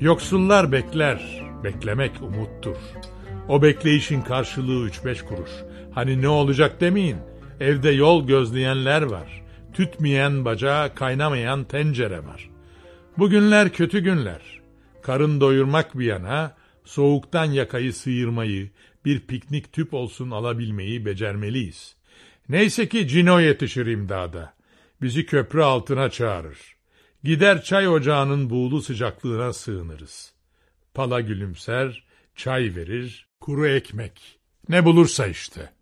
Yoksullar bekler, beklemek umuttur. O bekleyişin karşılığı üç beş kuruş. Hani ne olacak demeyin, evde yol gözleyenler var. Tütmeyen bacağı, kaynamayan tencere var. Bugünler kötü günler. Karın doyurmak bir yana, soğuktan yakayı sıyırmayı, bir piknik tüp olsun alabilmeyi becermeliyiz. Neyse ki Cino yetişir imdada. Bizi köprü altına çağırır. Gider çay ocağının buğulu sıcaklığına sığınırız. Pala gülümser, çay verir, kuru ekmek. Ne bulursa işte.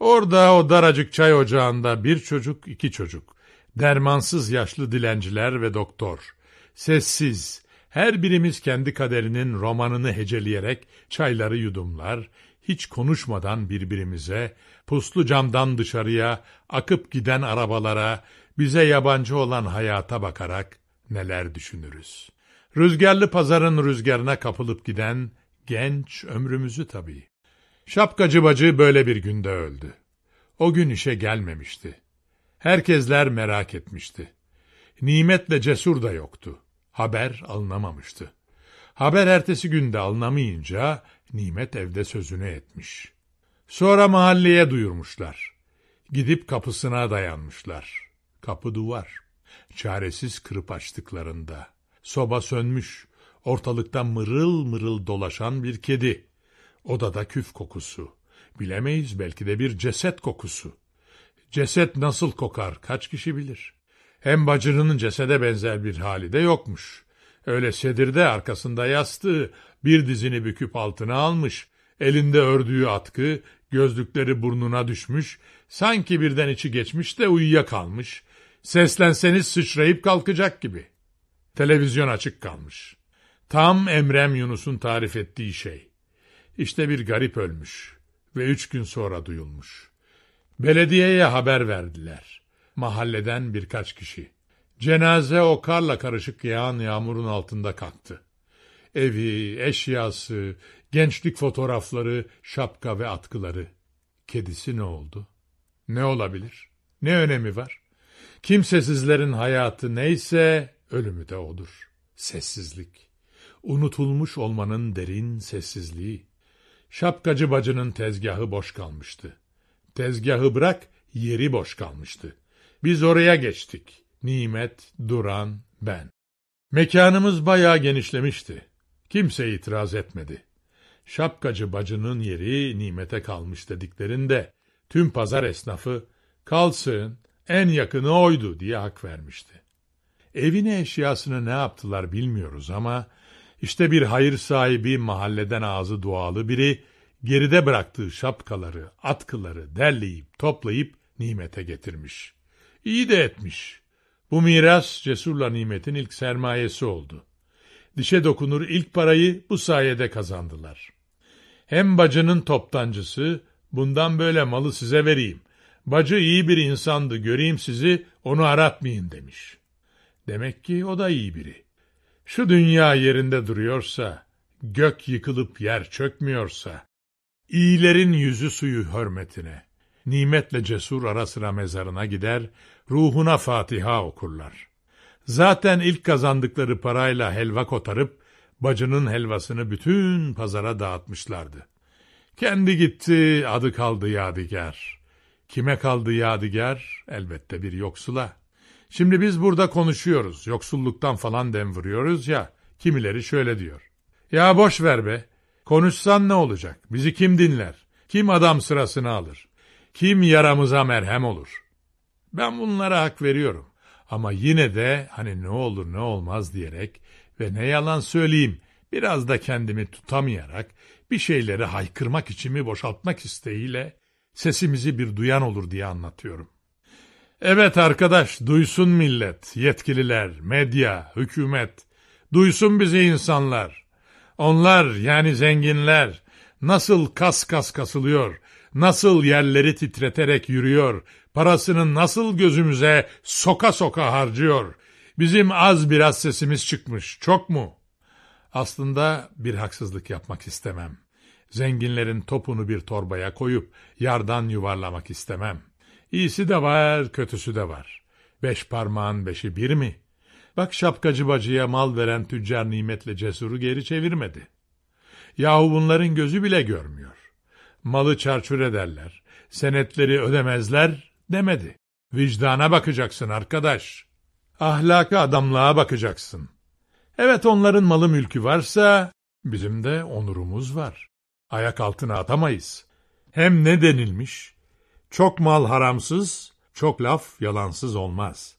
Orada o daracık çay ocağında bir çocuk, iki çocuk. Dermansız yaşlı dilenciler ve doktor. Sessiz, her birimiz kendi kaderinin romanını heceleyerek çayları yudumlar, hiç konuşmadan birbirimize, puslu camdan dışarıya, akıp giden arabalara, bize yabancı olan hayata bakarak neler düşünürüz. Rüzgarlı pazarın rüzgarına kapılıp giden genç ömrümüzü tabii. Şapkacı bacı böyle bir günde öldü. O gün işe gelmemişti. Herkesler merak etmişti. Nimetle cesur da yoktu. Haber alınamamıştı. Haber ertesi günde alınamayınca Nimet evde sözünü etmiş. Sonra mahalleye duyurmuşlar. Gidip kapısına dayanmışlar. Kapı duvar. Çaresiz kırıp açtıklarında. Soba sönmüş. Ortalıkta mırıl mırıl dolaşan bir kedi. Odada küf kokusu. Bilemeyiz belki de bir ceset kokusu. Ceset nasıl kokar kaç kişi bilir. Hem bacının cesede benzer bir hali de yokmuş. Öyle sedirde arkasında yastığı, bir dizini büküp altına almış, elinde ördüğü atkı, gözlükleri burnuna düşmüş, sanki birden içi geçmiş de uyuyakalmış, seslenseniz sıçrayıp kalkacak gibi. Televizyon açık kalmış. Tam Emrem Yunus'un tarif ettiği şey. İşte bir garip ölmüş ve üç gün sonra duyulmuş. Belediyeye haber verdiler. Mahalleden birkaç kişi. Cenaze o karla karışık yağan yağmurun altında kalktı. Evi, eşyası, gençlik fotoğrafları, şapka ve atkıları. Kedisi ne oldu? Ne olabilir? Ne önemi var? Kimsesizlerin hayatı neyse ölümü de odur. Sessizlik. Unutulmuş olmanın derin sessizliği. Şapkacı bacının tezgahı boş kalmıştı. Tezgahı bırak, yeri boş kalmıştı. Biz oraya geçtik. Nimet, Duran, ben. Mekanımız bayağı genişlemişti. Kimse itiraz etmedi. Şapkacı bacının yeri nimete kalmış dediklerinde tüm pazar esnafı kalsın en yakını oydu diye hak vermişti. Evine eşyasını ne yaptılar bilmiyoruz ama işte bir hayır sahibi mahalleden ağzı dualı biri geride bıraktığı şapkaları, atkıları derleyip toplayıp nimete getirmiş. İyi de etmiş. Bu miras cesurla nimetin ilk sermayesi oldu. Dişe dokunur ilk parayı bu sayede kazandılar. Hem bacının toptancısı, bundan böyle malı size vereyim. Bacı iyi bir insandı, göreyim sizi, onu aratmayın demiş. Demek ki o da iyi biri. Şu dünya yerinde duruyorsa, gök yıkılıp yer çökmüyorsa, iyilerin yüzü suyu hürmetine, nimetle cesur ara sıra mezarına gider, ruhuna Fatiha okurlar. Zaten ilk kazandıkları parayla helva kotarıp, bacının helvasını bütün pazara dağıtmışlardı. Kendi gitti, adı kaldı yadigar. Kime kaldı yadigar? Elbette bir yoksula. Şimdi biz burada konuşuyoruz, yoksulluktan falan dem vuruyoruz ya, kimileri şöyle diyor. Ya boş ver be, konuşsan ne olacak, bizi kim dinler, kim adam sırasını alır, kim yaramıza merhem olur. Ben bunlara hak veriyorum. Ama yine de hani ne olur ne olmaz diyerek ve ne yalan söyleyeyim biraz da kendimi tutamayarak bir şeyleri haykırmak içimi boşaltmak isteğiyle sesimizi bir duyan olur diye anlatıyorum. Evet arkadaş duysun millet, yetkililer, medya, hükümet, duysun bizi insanlar. Onlar yani zenginler nasıl kas kas kasılıyor, nasıl yerleri titreterek yürüyor, parasını nasıl gözümüze soka soka harcıyor. Bizim az biraz sesimiz çıkmış, çok mu? Aslında bir haksızlık yapmak istemem. Zenginlerin topunu bir torbaya koyup yardan yuvarlamak istemem. İyisi de var, kötüsü de var. Beş parmağın beşi bir mi? Bak şapkacı bacıya mal veren tüccar nimetle cesuru geri çevirmedi. Yahu bunların gözü bile görmüyor. Malı çarçur ederler, senetleri ödemezler demedi. Vicdana bakacaksın arkadaş. Ahlaka adamlığa bakacaksın. Evet onların malı mülkü varsa bizim de onurumuz var. Ayak altına atamayız. Hem ne denilmiş? Çok mal haramsız, çok laf yalansız olmaz.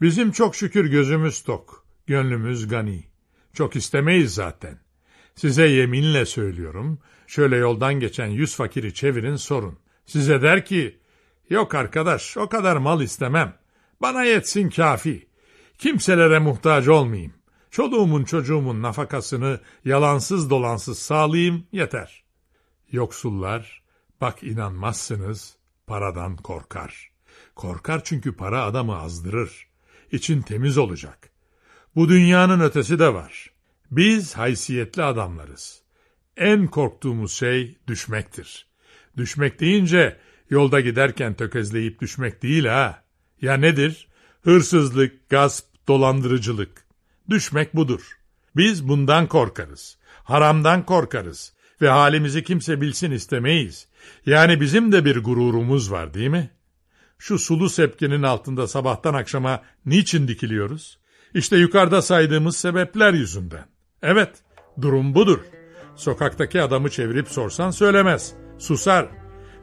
Bizim çok şükür gözümüz tok, gönlümüz gani. Çok istemeyiz zaten. Size yeminle söylüyorum, şöyle yoldan geçen yüz fakiri çevirin sorun. Size der ki, yok arkadaş o kadar mal istemem. Bana yetsin kafi. Kimselere muhtaç olmayayım. Çoluğumun çocuğumun nafakasını yalansız dolansız sağlayayım yeter. Yoksullar, bak inanmazsınız, paradan korkar. Korkar çünkü para adamı azdırır. İçin temiz olacak. Bu dünyanın ötesi de var. Biz haysiyetli adamlarız. En korktuğumuz şey düşmektir. Düşmek deyince yolda giderken tökezleyip düşmek değil ha. Ya nedir? Hırsızlık, gasp, dolandırıcılık. Düşmek budur. Biz bundan korkarız. Haramdan korkarız. Ve halimizi kimse bilsin istemeyiz. Yani bizim de bir gururumuz var değil mi? Şu sulu sepkinin altında sabahtan akşama niçin dikiliyoruz? İşte yukarıda saydığımız sebepler yüzünden. Evet, durum budur. Sokaktaki adamı çevirip sorsan söylemez. Susar.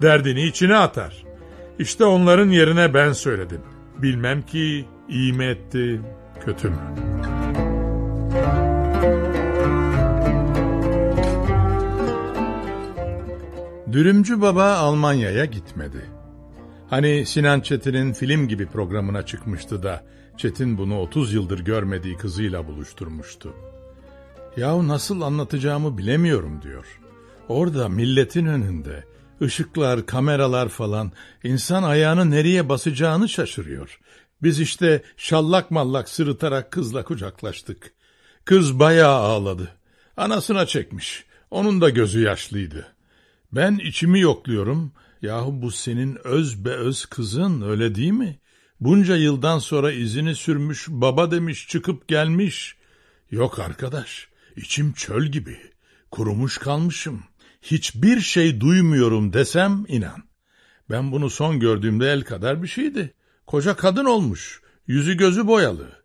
Derdini içine atar. İşte onların yerine ben söyledim. Bilmem ki iyi mi etti, kötü mü? Dürümcü baba Almanya'ya gitmedi. Hani Sinan Çetin'in film gibi programına çıkmıştı da Çetin bunu 30 yıldır görmediği kızıyla buluşturmuştu. Yahu nasıl anlatacağımı bilemiyorum diyor. Orada milletin önünde ışıklar, kameralar falan insan ayağını nereye basacağını şaşırıyor. Biz işte şallak mallak sırıtarak kızla kucaklaştık. Kız bayağı ağladı. Anasına çekmiş. Onun da gözü yaşlıydı. Ben içimi yokluyorum. Yahu bu senin öz be öz kızın öyle değil mi? Bunca yıldan sonra izini sürmüş baba demiş çıkıp gelmiş. Yok arkadaş içim çöl gibi. Kurumuş kalmışım. Hiçbir şey duymuyorum desem inan. Ben bunu son gördüğümde el kadar bir şeydi. Koca kadın olmuş. Yüzü gözü boyalı.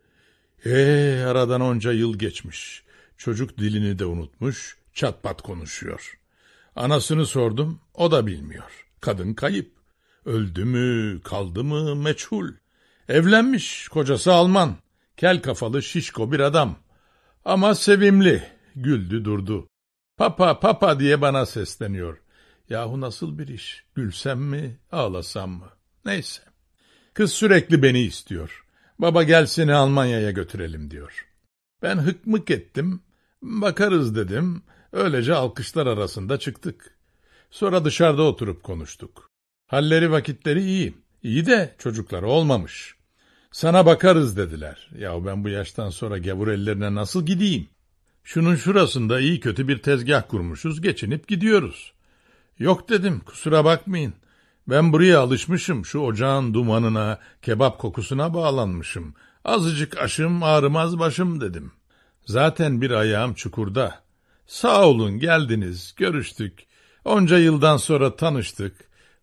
Eee aradan onca yıl geçmiş. Çocuk dilini de unutmuş. Çatpat konuşuyor. Anasını sordum. O da bilmiyor. Kadın kayıp. Öldü mü, kaldı mı meçhul. Evlenmiş, kocası Alman. Kel kafalı şişko bir adam. Ama sevimli. Güldü durdu. Papa papa diye bana sesleniyor. Yahu nasıl bir iş? Gülsem mi, ağlasam mı? Neyse. Kız sürekli beni istiyor. Baba gel seni Almanya'ya götürelim diyor. Ben hıkmık ettim. Bakarız dedim. Öylece alkışlar arasında çıktık. Sonra dışarıda oturup konuştuk. Halleri vakitleri iyi. İyi de çocukları olmamış. Sana bakarız dediler. Ya ben bu yaştan sonra gavur ellerine nasıl gideyim? Şunun şurasında iyi kötü bir tezgah kurmuşuz, geçinip gidiyoruz. Yok dedim, kusura bakmayın. Ben buraya alışmışım, şu ocağın dumanına, kebap kokusuna bağlanmışım. Azıcık aşım ağrımaz başım dedim. Zaten bir ayağım çukurda. Sağ olun geldiniz, görüştük. Onca yıldan sonra tanıştık.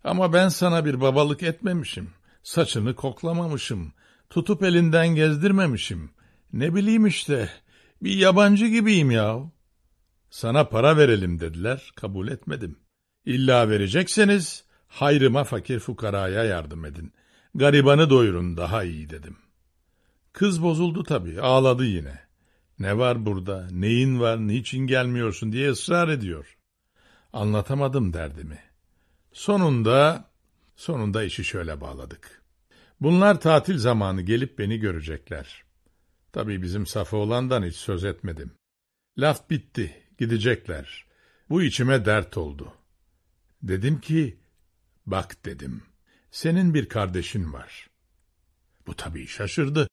Ama ben sana bir babalık etmemişim. Saçını koklamamışım. Tutup elinden gezdirmemişim. Ne bileyim işte, bir yabancı gibiyim ya. Sana para verelim dediler, kabul etmedim. İlla verecekseniz hayrıma fakir fukaraya yardım edin. Garibanı doyurun daha iyi dedim. Kız bozuldu tabii, ağladı yine. Ne var burada, neyin var, niçin gelmiyorsun diye ısrar ediyor. Anlatamadım derdimi. Sonunda, sonunda işi şöyle bağladık. Bunlar tatil zamanı gelip beni görecekler. Tabii bizim Safa olandan hiç söz etmedim. Laf bitti, gidecekler. Bu içime dert oldu. Dedim ki, bak dedim, senin bir kardeşin var. Bu tabii şaşırdı.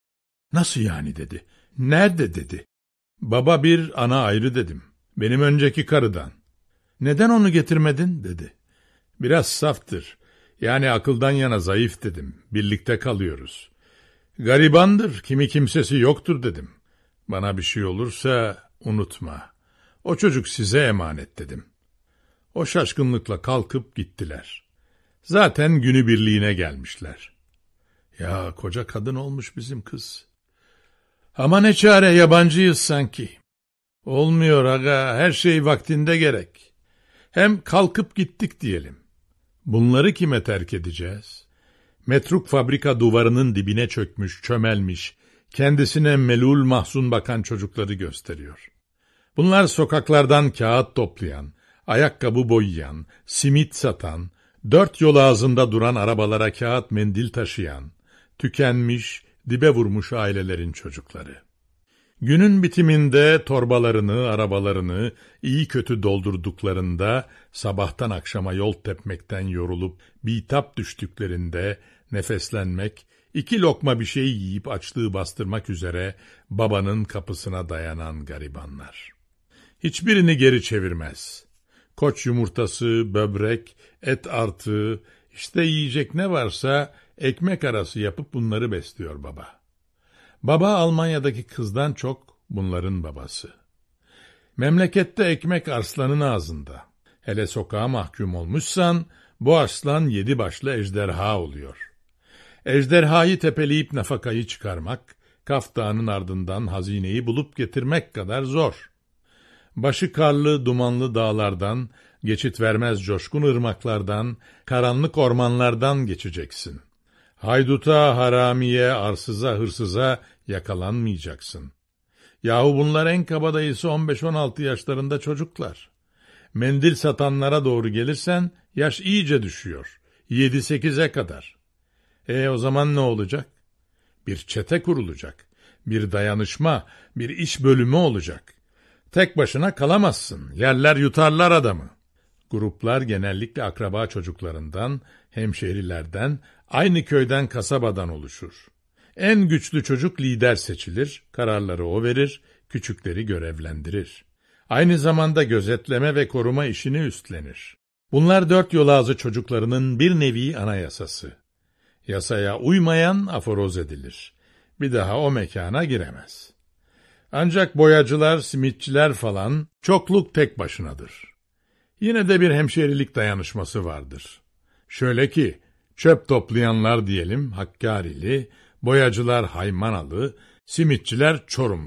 Nasıl yani dedi. Nerede dedi. Baba bir, ana ayrı dedim. Benim önceki karıdan. Neden onu getirmedin dedi. Biraz saftır. Yani akıldan yana zayıf dedim. Birlikte kalıyoruz. Garibandır, kimi kimsesi yoktur dedim. Bana bir şey olursa unutma. O çocuk size emanet dedim. O şaşkınlıkla kalkıp gittiler. Zaten günü birliğine gelmişler. Ya koca kadın olmuş bizim kız. Ama ne çare yabancıyız sanki. Olmuyor aga her şey vaktinde gerek. Hem kalkıp gittik diyelim. Bunları kime terk edeceğiz? Metruk fabrika duvarının dibine çökmüş, çömelmiş, kendisine melul mahzun bakan çocukları gösteriyor. Bunlar sokaklardan kağıt toplayan, ayakkabı boyayan, simit satan, dört yol ağzında duran arabalara kağıt mendil taşıyan, tükenmiş, dibe vurmuş ailelerin çocukları. Günün bitiminde torbalarını, arabalarını iyi kötü doldurduklarında, sabahtan akşama yol tepmekten yorulup bitap düştüklerinde nefeslenmek, iki lokma bir şey yiyip açlığı bastırmak üzere babanın kapısına dayanan garibanlar. Hiçbirini geri çevirmez. Koç yumurtası, böbrek, et artığı, işte yiyecek ne varsa ekmek arası yapıp bunları besliyor baba. Baba Almanya'daki kızdan çok bunların babası. Memlekette ekmek arslanın ağzında. Hele sokağa mahkum olmuşsan bu arslan yedi başlı ejderha oluyor. Ejderhayı tepeleyip nafakayı çıkarmak, Kaf Dağı'nın ardından hazineyi bulup getirmek kadar zor. Başı karlı, dumanlı dağlardan, geçit vermez coşkun ırmaklardan, karanlık ormanlardan geçeceksin. Hayduta, haramiye, arsıza, hırsıza yakalanmayacaksın. Yahu bunlar en kabadayısı 15-16 yaşlarında çocuklar. Mendil satanlara doğru gelirsen yaş iyice düşüyor. 7-8'e kadar. E o zaman ne olacak? Bir çete kurulacak. Bir dayanışma, bir iş bölümü olacak. Tek başına kalamazsın. Yerler yutarlar adamı. Gruplar genellikle akraba çocuklarından, hemşehrilerden, aynı köyden kasabadan oluşur. En güçlü çocuk lider seçilir, kararları o verir, küçükleri görevlendirir. Aynı zamanda gözetleme ve koruma işini üstlenir. Bunlar dört yol ağzı çocuklarının bir nevi anayasası. Yasaya uymayan aforoz edilir. Bir daha o mekana giremez. Ancak boyacılar, simitçiler falan çokluk tek başınadır. Yine de bir hemşerilik dayanışması vardır. Şöyle ki, çöp toplayanlar diyelim Hakkari'li, boyacılar Haymanalı, simitçiler Çorum.